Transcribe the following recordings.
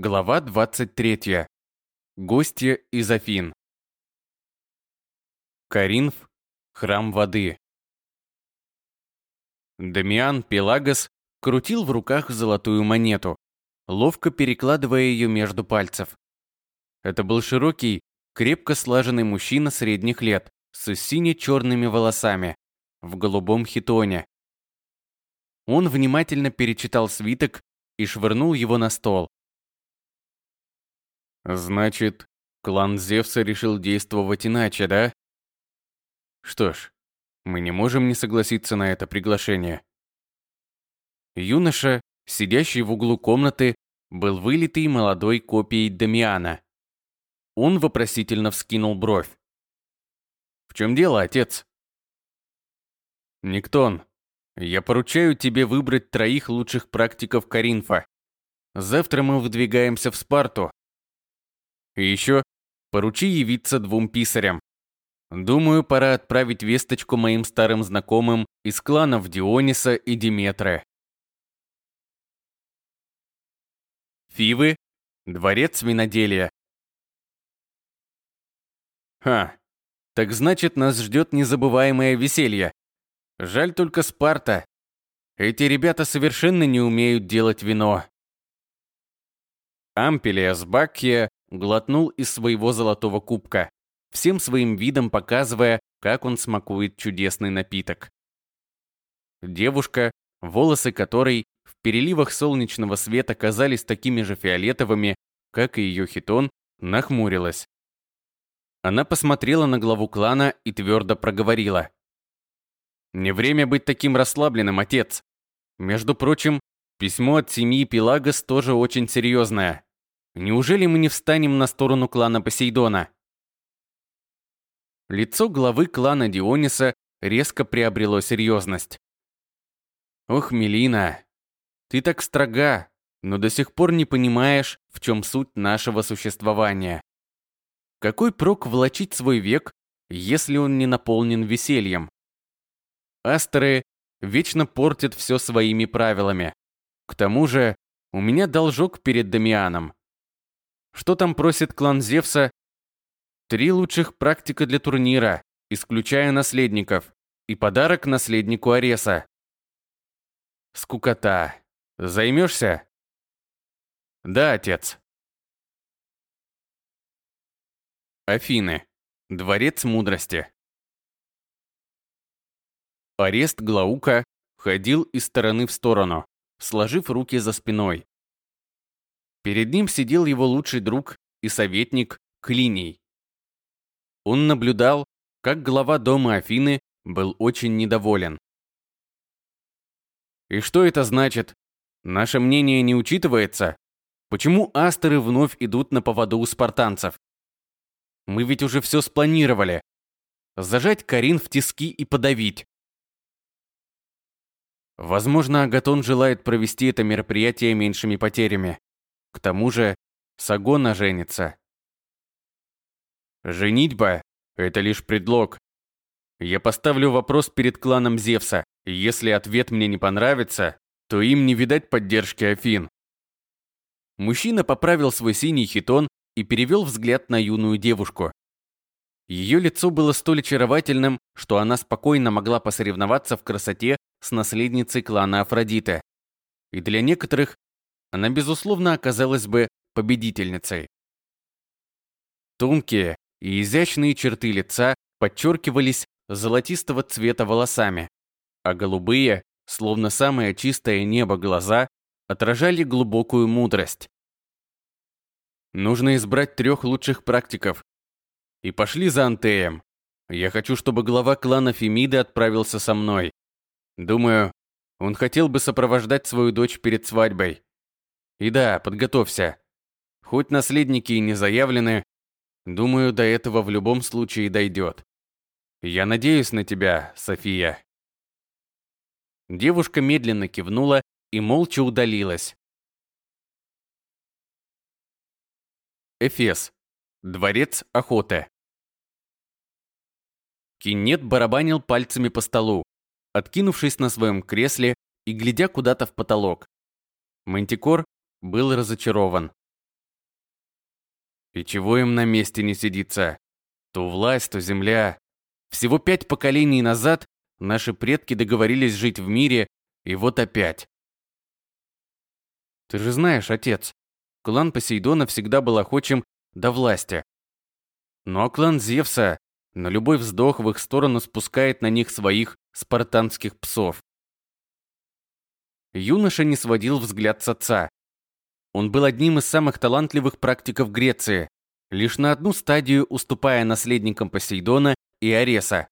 Глава 23. Гостья из Афин. Каринф. Храм воды. Дамиан Пелагос крутил в руках золотую монету, ловко перекладывая ее между пальцев. Это был широкий, крепко слаженный мужчина средних лет с сине-черными волосами, в голубом хитоне. Он внимательно перечитал свиток и швырнул его на стол. Значит, клан Зевса решил действовать иначе, да? Что ж, мы не можем не согласиться на это приглашение. Юноша, сидящий в углу комнаты, был вылитый молодой копией Дамиана. Он вопросительно вскинул бровь. «В чем дело, отец?» «Никтон, я поручаю тебе выбрать троих лучших практиков Каринфа. Завтра мы выдвигаемся в Спарту. И еще поручи явиться двум писарям. Думаю, пора отправить весточку моим старым знакомым из кланов Диониса и Диметры. Фивы, дворец виноделия. Ха, так значит, нас ждет незабываемое веселье. Жаль только Спарта. Эти ребята совершенно не умеют делать вино. Ампелиас Баккия глотнул из своего золотого кубка, всем своим видом показывая, как он смакует чудесный напиток. Девушка, волосы которой в переливах солнечного света казались такими же фиолетовыми, как и ее хитон, нахмурилась. Она посмотрела на главу клана и твердо проговорила. Не время быть таким расслабленным, отец. Между прочим, письмо от семьи Пелагос тоже очень серьезное. Неужели мы не встанем на сторону клана Посейдона? Лицо главы клана Диониса резко приобрело серьезность. Ох, Мелина, ты так строга, но до сих пор не понимаешь, в чем суть нашего существования. Какой прок влачить свой век, если он не наполнен весельем? Астеры вечно портят все своими правилами. К тому же, у меня должок перед Дамианом. Что там просит клан Зевса? Три лучших практика для турнира, исключая наследников, и подарок наследнику Ареса. Скукота. Займешься? Да, отец. Афины. Дворец мудрости. Арест Глаука ходил из стороны в сторону, сложив руки за спиной. Перед ним сидел его лучший друг и советник Клиний. Он наблюдал, как глава дома Афины был очень недоволен. И что это значит? Наше мнение не учитывается? Почему астеры вновь идут на поводу у спартанцев? Мы ведь уже все спланировали. Зажать Карин в тиски и подавить. Возможно, Агатон желает провести это мероприятие меньшими потерями. К тому же, Сагона женится. Женитьба – это лишь предлог. Я поставлю вопрос перед кланом Зевса, и если ответ мне не понравится, то им не видать поддержки Афин. Мужчина поправил свой синий хитон и перевел взгляд на юную девушку. Ее лицо было столь очаровательным, что она спокойно могла посоревноваться в красоте с наследницей клана Афродиты. И для некоторых она, безусловно, оказалась бы победительницей. Тонкие и изящные черты лица подчеркивались золотистого цвета волосами, а голубые, словно самое чистое небо глаза, отражали глубокую мудрость. Нужно избрать трех лучших практиков. И пошли за Антеем. Я хочу, чтобы глава клана Фемиды отправился со мной. Думаю, он хотел бы сопровождать свою дочь перед свадьбой. И да, подготовься. Хоть наследники и не заявлены, думаю, до этого в любом случае дойдет. Я надеюсь на тебя, София. Девушка медленно кивнула и молча удалилась. Эфес. Дворец охоты. Кинет барабанил пальцами по столу, откинувшись на своем кресле и глядя куда-то в потолок. Мантикор был разочарован. И чего им на месте не сидится? То власть, то земля. Всего пять поколений назад наши предки договорились жить в мире, и вот опять. Ты же знаешь, отец, клан Посейдона всегда был охочим до власти. А клан Зевса на любой вздох в их сторону спускает на них своих спартанских псов. Юноша не сводил взгляд с отца. Он был одним из самых талантливых практиков Греции, лишь на одну стадию уступая наследникам Посейдона и Ареса.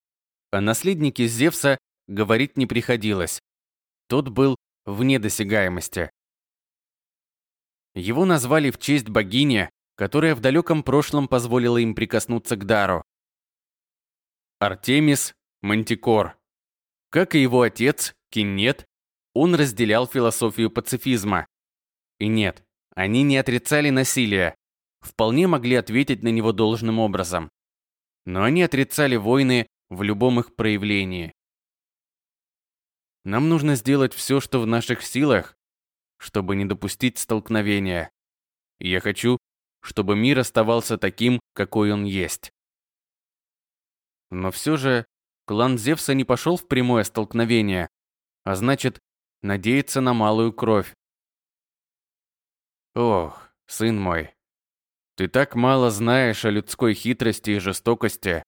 О наследнике Зевса говорить не приходилось. Тот был вне досягаемости. Его назвали в честь богини, которая в далеком прошлом позволила им прикоснуться к дару. Артемис Мантикор. Как и его отец, Киннет, он разделял философию пацифизма. И нет, они не отрицали насилие, вполне могли ответить на него должным образом. Но они отрицали войны в любом их проявлении. Нам нужно сделать все, что в наших силах, чтобы не допустить столкновения. Я хочу, чтобы мир оставался таким, какой он есть. Но все же клан Зевса не пошел в прямое столкновение, а значит, надеется на малую кровь. Ох, сын мой, ты так мало знаешь о людской хитрости и жестокости.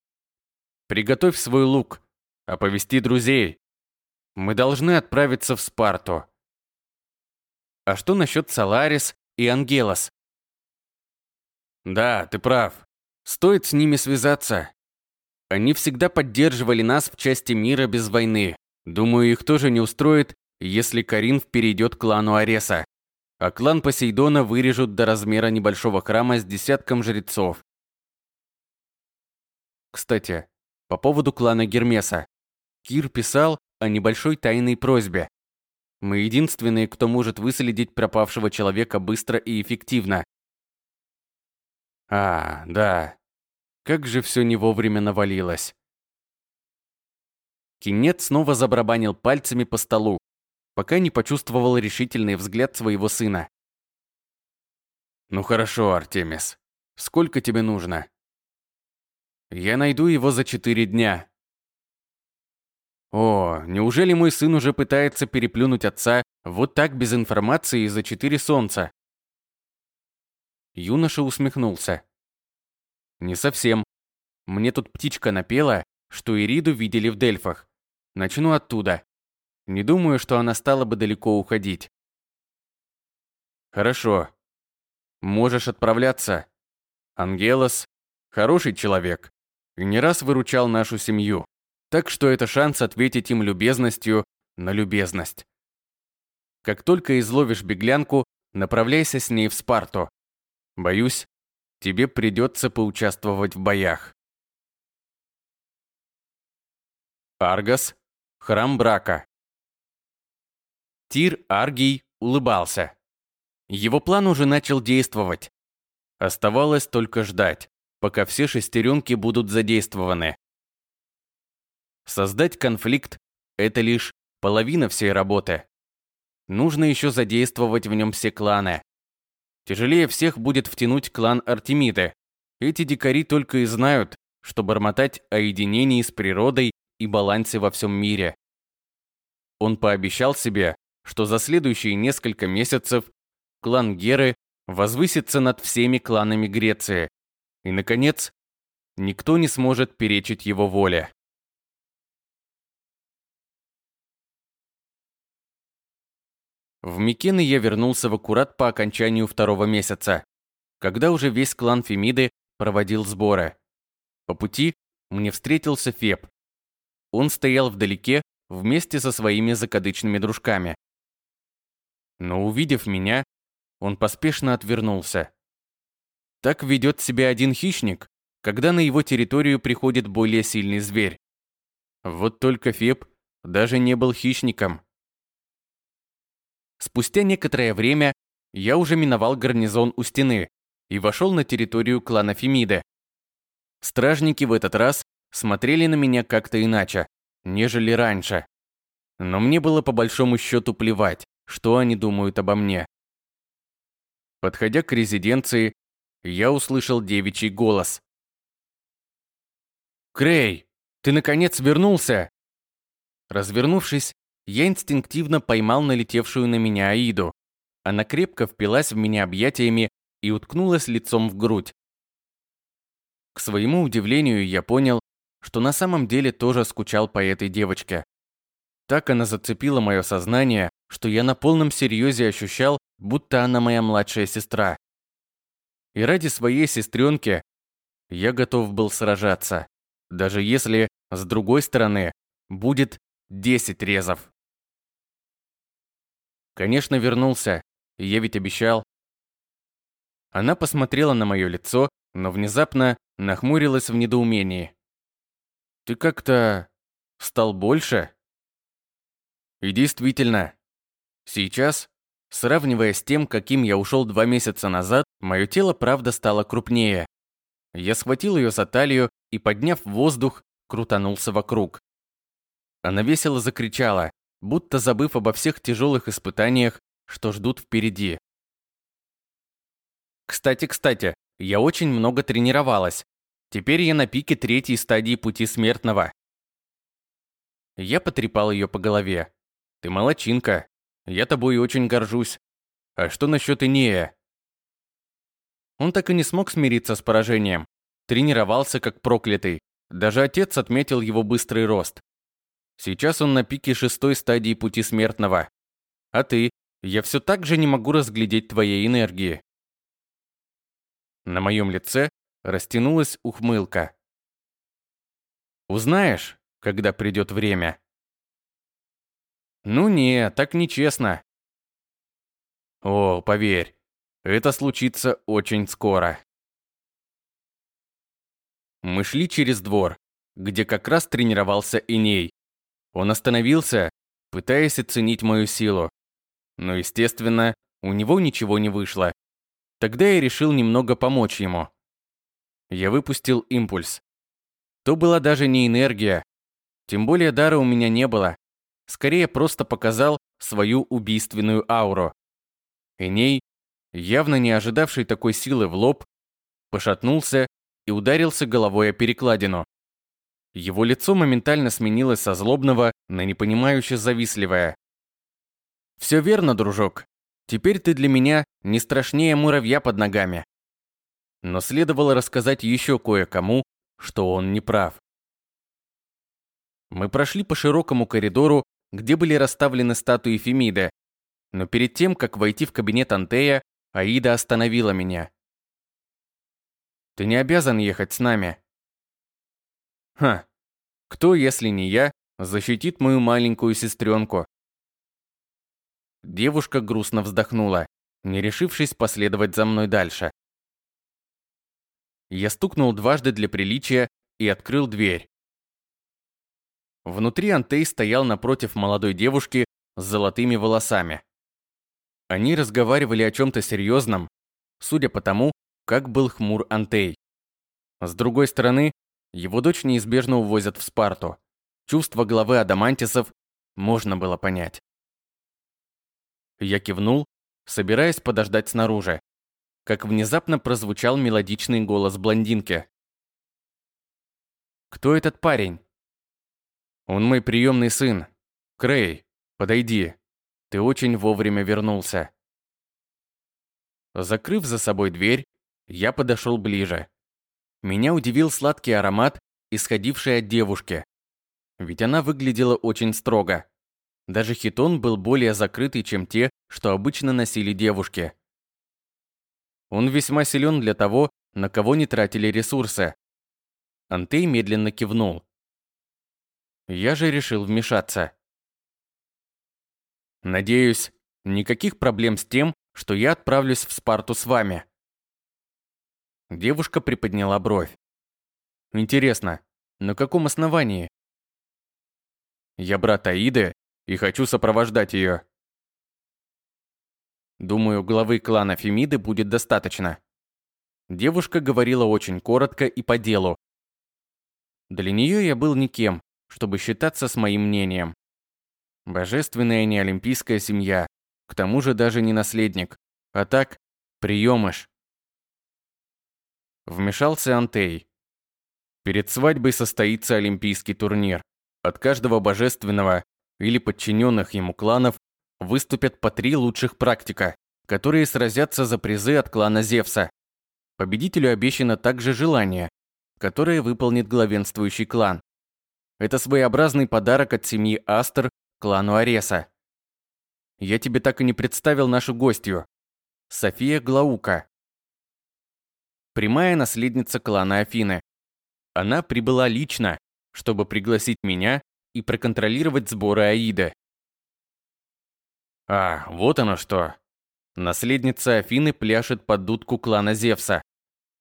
Приготовь свой лук, оповести друзей. Мы должны отправиться в Спарту. А что насчет Саларис и Ангелос? Да, ты прав. Стоит с ними связаться. Они всегда поддерживали нас в части мира без войны. Думаю, их тоже не устроит, если Карин перейдет к клану Ареса. А клан Посейдона вырежут до размера небольшого храма с десятком жрецов. Кстати, по поводу клана Гермеса. Кир писал о небольшой тайной просьбе. Мы единственные, кто может выследить пропавшего человека быстро и эффективно. А, да. Как же все не вовремя навалилось. Кинет снова забрабанил пальцами по столу, пока не почувствовал решительный взгляд своего сына. «Ну хорошо, Артемис. Сколько тебе нужно?» «Я найду его за четыре дня», о, неужели мой сын уже пытается переплюнуть отца вот так без информации за четыре солнца? Юноша усмехнулся. Не совсем. Мне тут птичка напела, что Ириду видели в Дельфах. Начну оттуда. Не думаю, что она стала бы далеко уходить. Хорошо. Можешь отправляться. Ангелос – хороший человек и не раз выручал нашу семью. Так что это шанс ответить им любезностью на любезность. Как только изловишь беглянку, направляйся с ней в Спарту. Боюсь, тебе придется поучаствовать в боях. Аргос. Храм брака. Тир Аргий улыбался. Его план уже начал действовать. Оставалось только ждать, пока все шестеренки будут задействованы. Создать конфликт – это лишь половина всей работы. Нужно еще задействовать в нем все кланы. Тяжелее всех будет втянуть клан Артемиды. Эти дикари только и знают, что бормотать о единении с природой и балансе во всем мире. Он пообещал себе, что за следующие несколько месяцев клан Геры возвысится над всеми кланами Греции. И, наконец, никто не сможет перечить его воле. В Микены я вернулся в аккурат по окончанию второго месяца, когда уже весь клан Фемиды проводил сборы. По пути мне встретился Феб. Он стоял вдалеке вместе со своими закадычными дружками. Но увидев меня, он поспешно отвернулся. Так ведет себя один хищник, когда на его территорию приходит более сильный зверь. Вот только Феб даже не был хищником. Спустя некоторое время я уже миновал гарнизон у стены и вошел на территорию клана Фемиды. Стражники в этот раз смотрели на меня как-то иначе, нежели раньше. Но мне было по большому счету плевать, что они думают обо мне. Подходя к резиденции, я услышал девичий голос. «Крей, ты наконец вернулся!» Развернувшись, я инстинктивно поймал налетевшую на меня Аиду. Она крепко впилась в меня объятиями и уткнулась лицом в грудь. К своему удивлению, я понял, что на самом деле тоже скучал по этой девочке. Так она зацепила мое сознание, что я на полном серьезе ощущал, будто она моя младшая сестра. И ради своей сестренки я готов был сражаться, даже если, с другой стороны, будет 10 резов. Конечно, вернулся, я ведь обещал. Она посмотрела на мое лицо, но внезапно нахмурилась в недоумении. «Ты как-то стал больше?» И действительно, сейчас, сравнивая с тем, каким я ушел два месяца назад, мое тело правда стало крупнее. Я схватил ее за талию и, подняв воздух, крутанулся вокруг. Она весело закричала, будто забыв обо всех тяжелых испытаниях, что ждут впереди. Кстати, кстати, я очень много тренировалась. Теперь я на пике третьей стадии пути смертного. Я потрепал ее по голове. Ты молочинка. Я тобой очень горжусь. А что насчет Инея? Он так и не смог смириться с поражением. Тренировался как проклятый. Даже отец отметил его быстрый рост. Сейчас он на пике шестой стадии пути смертного. А ты? Я все так же не могу разглядеть твоей энергии. На моем лице растянулась ухмылка. Узнаешь, когда придет время. Ну не, так нечестно. О, поверь, это случится очень скоро. Мы шли через двор, где как раз тренировался Иней. Он остановился, пытаясь оценить мою силу. Но, естественно, у него ничего не вышло. Тогда я решил немного помочь ему. Я выпустил импульс. То была даже не энергия. Тем более дара у меня не было. Скорее просто показал свою убийственную ауру. Эней, явно не ожидавший такой силы в лоб, пошатнулся и ударился головой о перекладину. Его лицо моментально сменилось со злобного на непонимающе завистливое. «Все верно, дружок. Теперь ты для меня не страшнее муравья под ногами. Но следовало рассказать еще кое-кому, что он не прав. Мы прошли по широкому коридору, где были расставлены статуи Фемиды, но перед тем, как войти в кабинет Антея, Аида остановила меня. «Ты не обязан ехать с нами». «Ха, кто, если не я, защитит мою маленькую сестренку?» Девушка грустно вздохнула, не решившись последовать за мной дальше. Я стукнул дважды для приличия и открыл дверь. Внутри Антей стоял напротив молодой девушки с золотыми волосами. Они разговаривали о чем-то серьезном, судя по тому, как был хмур Антей. С другой стороны, его дочь неизбежно увозят в Спарту. Чувство главы Адамантисов можно было понять. Я кивнул, собираясь подождать снаружи, как внезапно прозвучал мелодичный голос блондинки. «Кто этот парень?» «Он мой приемный сын. Крей, подойди. Ты очень вовремя вернулся». Закрыв за собой дверь, я подошел ближе. Меня удивил сладкий аромат, исходивший от девушки. Ведь она выглядела очень строго. Даже хитон был более закрытый, чем те, что обычно носили девушки. Он весьма силен для того, на кого не тратили ресурсы. Антей медленно кивнул. Я же решил вмешаться. Надеюсь, никаких проблем с тем, что я отправлюсь в Спарту с вами. Девушка приподняла бровь. Интересно, на каком основании? Я брат Аиды и хочу сопровождать ее. Думаю, главы клана Фемиды будет достаточно. Девушка говорила очень коротко и по делу. Для нее я был никем, чтобы считаться с моим мнением. Божественная неолимпийская семья, к тому же даже не наследник, а так, приемыш. Вмешался Антей. Перед свадьбой состоится олимпийский турнир. От каждого божественного или подчиненных ему кланов выступят по три лучших практика, которые сразятся за призы от клана Зевса. Победителю обещано также желание, которое выполнит главенствующий клан. Это своеобразный подарок от семьи Астер клану Ареса. Я тебе так и не представил нашу гостью. София Глаука. Прямая наследница клана Афины. Она прибыла лично, чтобы пригласить меня и проконтролировать сборы Аиды. А, вот оно что. Наследница Афины пляшет под дудку клана Зевса.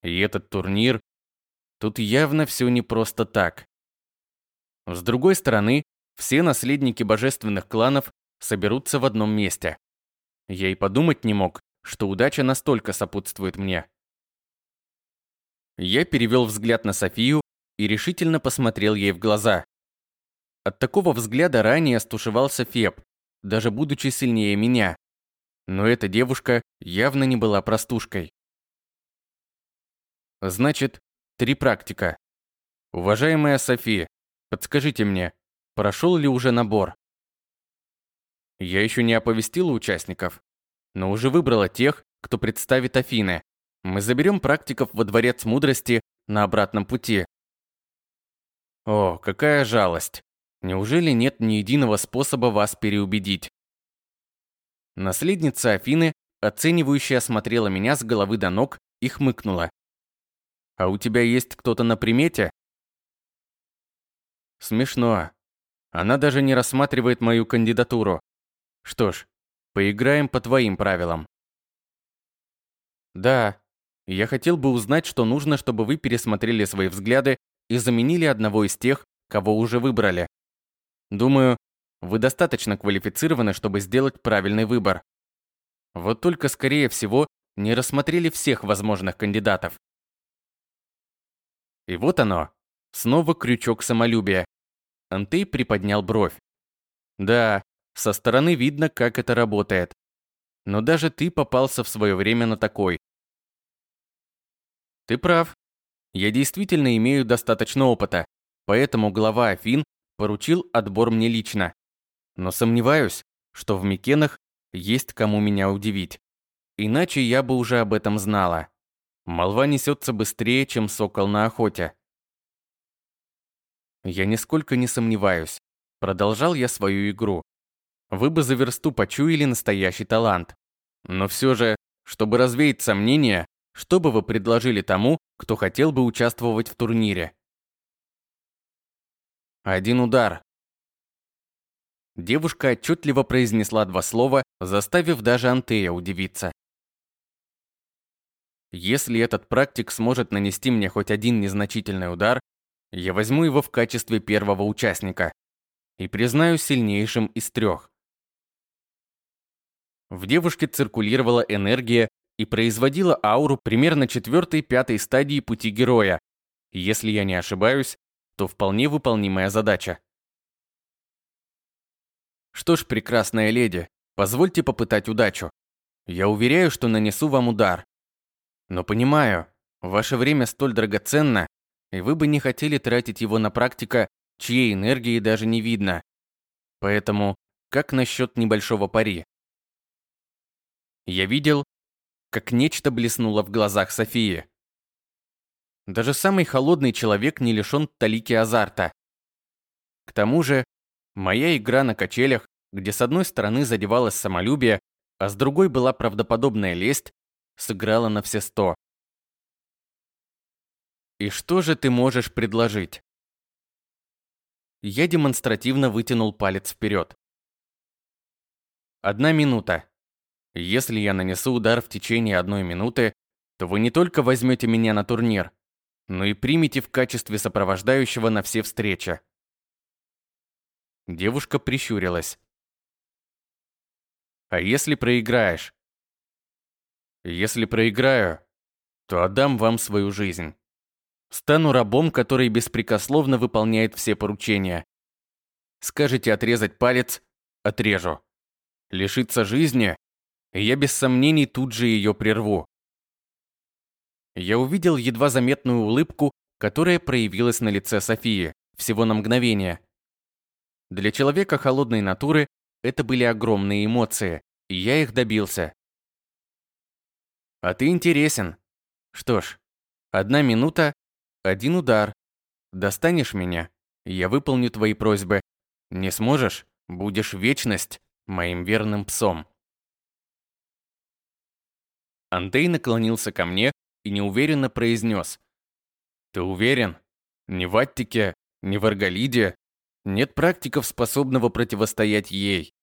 И этот турнир... Тут явно все не просто так. С другой стороны, все наследники божественных кланов соберутся в одном месте. Я и подумать не мог, что удача настолько сопутствует мне. Я перевел взгляд на Софию и решительно посмотрел ей в глаза. От такого взгляда ранее стушевался Феб, даже будучи сильнее меня. Но эта девушка явно не была простушкой. Значит, три практика. Уважаемая София, подскажите мне, прошел ли уже набор? Я еще не оповестила участников, но уже выбрала тех, кто представит Афины. Мы заберем практиков во Дворец Мудрости на обратном пути. О, какая жалость. Неужели нет ни единого способа вас переубедить? Наследница Афины, оценивающая, осмотрела меня с головы до ног и хмыкнула. «А у тебя есть кто-то на примете?» Смешно. Она даже не рассматривает мою кандидатуру. Что ж, поиграем по твоим правилам. Да, я хотел бы узнать, что нужно, чтобы вы пересмотрели свои взгляды и заменили одного из тех, кого уже выбрали. Думаю, вы достаточно квалифицированы, чтобы сделать правильный выбор. Вот только, скорее всего, не рассмотрели всех возможных кандидатов. И вот оно. Снова крючок самолюбия. Антей приподнял бровь. Да, со стороны видно, как это работает. Но даже ты попался в свое время на такой. Ты прав. Я действительно имею достаточно опыта, поэтому глава Афин поручил отбор мне лично. Но сомневаюсь, что в Микенах есть кому меня удивить. Иначе я бы уже об этом знала. Молва несется быстрее, чем сокол на охоте. Я нисколько не сомневаюсь. Продолжал я свою игру. Вы бы за версту почуяли настоящий талант. Но все же, чтобы развеять сомнения, что бы вы предложили тому, кто хотел бы участвовать в турнире? Один удар. Девушка отчетливо произнесла два слова, заставив даже Антея удивиться. Если этот практик сможет нанести мне хоть один незначительный удар, я возьму его в качестве первого участника и признаю сильнейшим из трех. В девушке циркулировала энергия и производила ауру примерно четвертой-пятой стадии пути героя. Если я не ошибаюсь, то вполне выполнимая задача. Что ж, прекрасная леди, позвольте попытать удачу. Я уверяю, что нанесу вам удар. Но понимаю, ваше время столь драгоценно, и вы бы не хотели тратить его на практика, чьей энергии даже не видно. Поэтому, как насчет небольшого пари? Я видел, как нечто блеснуло в глазах Софии. Даже самый холодный человек не лишен талики азарта. К тому же, моя игра на качелях, где с одной стороны задевалось самолюбие, а с другой была правдоподобная лесть, сыграла на все сто. И что же ты можешь предложить? Я демонстративно вытянул палец вперед. Одна минута. Если я нанесу удар в течение одной минуты, то вы не только возьмете меня на турнир, но и примите в качестве сопровождающего на все встречи. Девушка прищурилась. А если проиграешь? Если проиграю, то отдам вам свою жизнь. Стану рабом, который беспрекословно выполняет все поручения. Скажете отрезать палец – отрежу. Лишиться жизни – я без сомнений тут же ее прерву. Я увидел едва заметную улыбку, которая проявилась на лице Софии, всего на мгновение. Для человека холодной натуры это были огромные эмоции, и я их добился. А ты интересен. Что ж, одна минута, один удар. Достанешь меня, я выполню твои просьбы. Не сможешь, будешь вечность моим верным псом. Антей наклонился ко мне и неуверенно произнес. Ты уверен? Ни в Аттике, ни в Арголиде нет практиков, способного противостоять ей.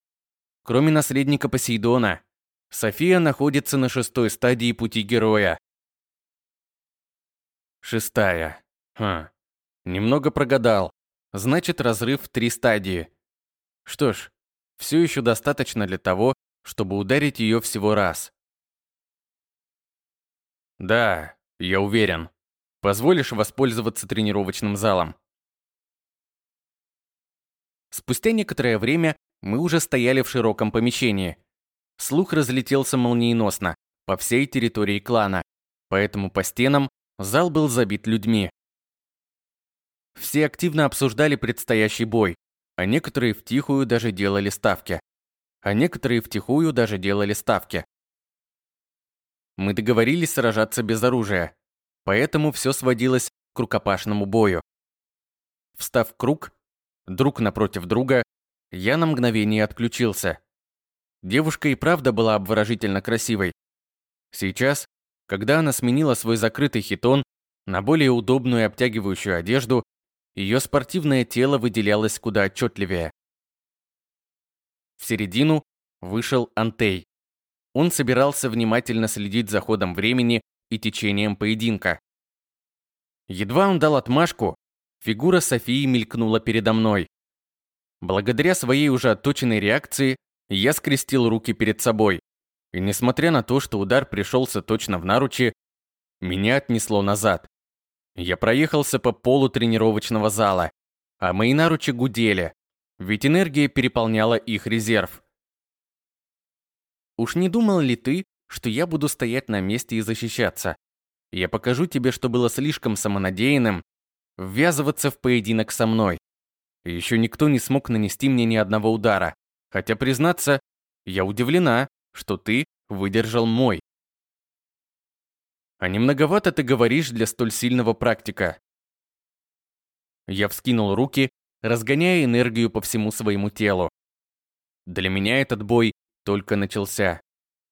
Кроме наследника Посейдона, София находится на шестой стадии пути героя. Шестая. Хм. Немного прогадал. Значит, разрыв в три стадии. Что ж, все еще достаточно для того, чтобы ударить ее всего раз. Да, я уверен. Позволишь воспользоваться тренировочным залом? Спустя некоторое время мы уже стояли в широком помещении. Слух разлетелся молниеносно по всей территории клана, поэтому по стенам зал был забит людьми. Все активно обсуждали предстоящий бой, а некоторые втихую даже делали ставки. А некоторые втихую даже делали ставки. Мы договорились сражаться без оружия, поэтому все сводилось к рукопашному бою. Встав в круг, друг напротив друга, я на мгновение отключился. Девушка и правда была обворожительно красивой. Сейчас, когда она сменила свой закрытый хитон на более удобную и обтягивающую одежду, ее спортивное тело выделялось куда отчетливее. В середину вышел Антей. Он собирался внимательно следить за ходом времени и течением поединка. Едва он дал отмашку, Фигура Софии мелькнула передо мной. Благодаря своей уже отточенной реакции, я скрестил руки перед собой. И несмотря на то, что удар пришелся точно в наручи, меня отнесло назад. Я проехался по полу тренировочного зала, а мои наручи гудели, ведь энергия переполняла их резерв. Уж не думал ли ты, что я буду стоять на месте и защищаться? Я покажу тебе, что было слишком самонадеянным ввязываться в поединок со мной. еще никто не смог нанести мне ни одного удара. Хотя, признаться, я удивлена, что ты выдержал мой. А не многовато ты говоришь для столь сильного практика. Я вскинул руки, разгоняя энергию по всему своему телу. Для меня этот бой только начался.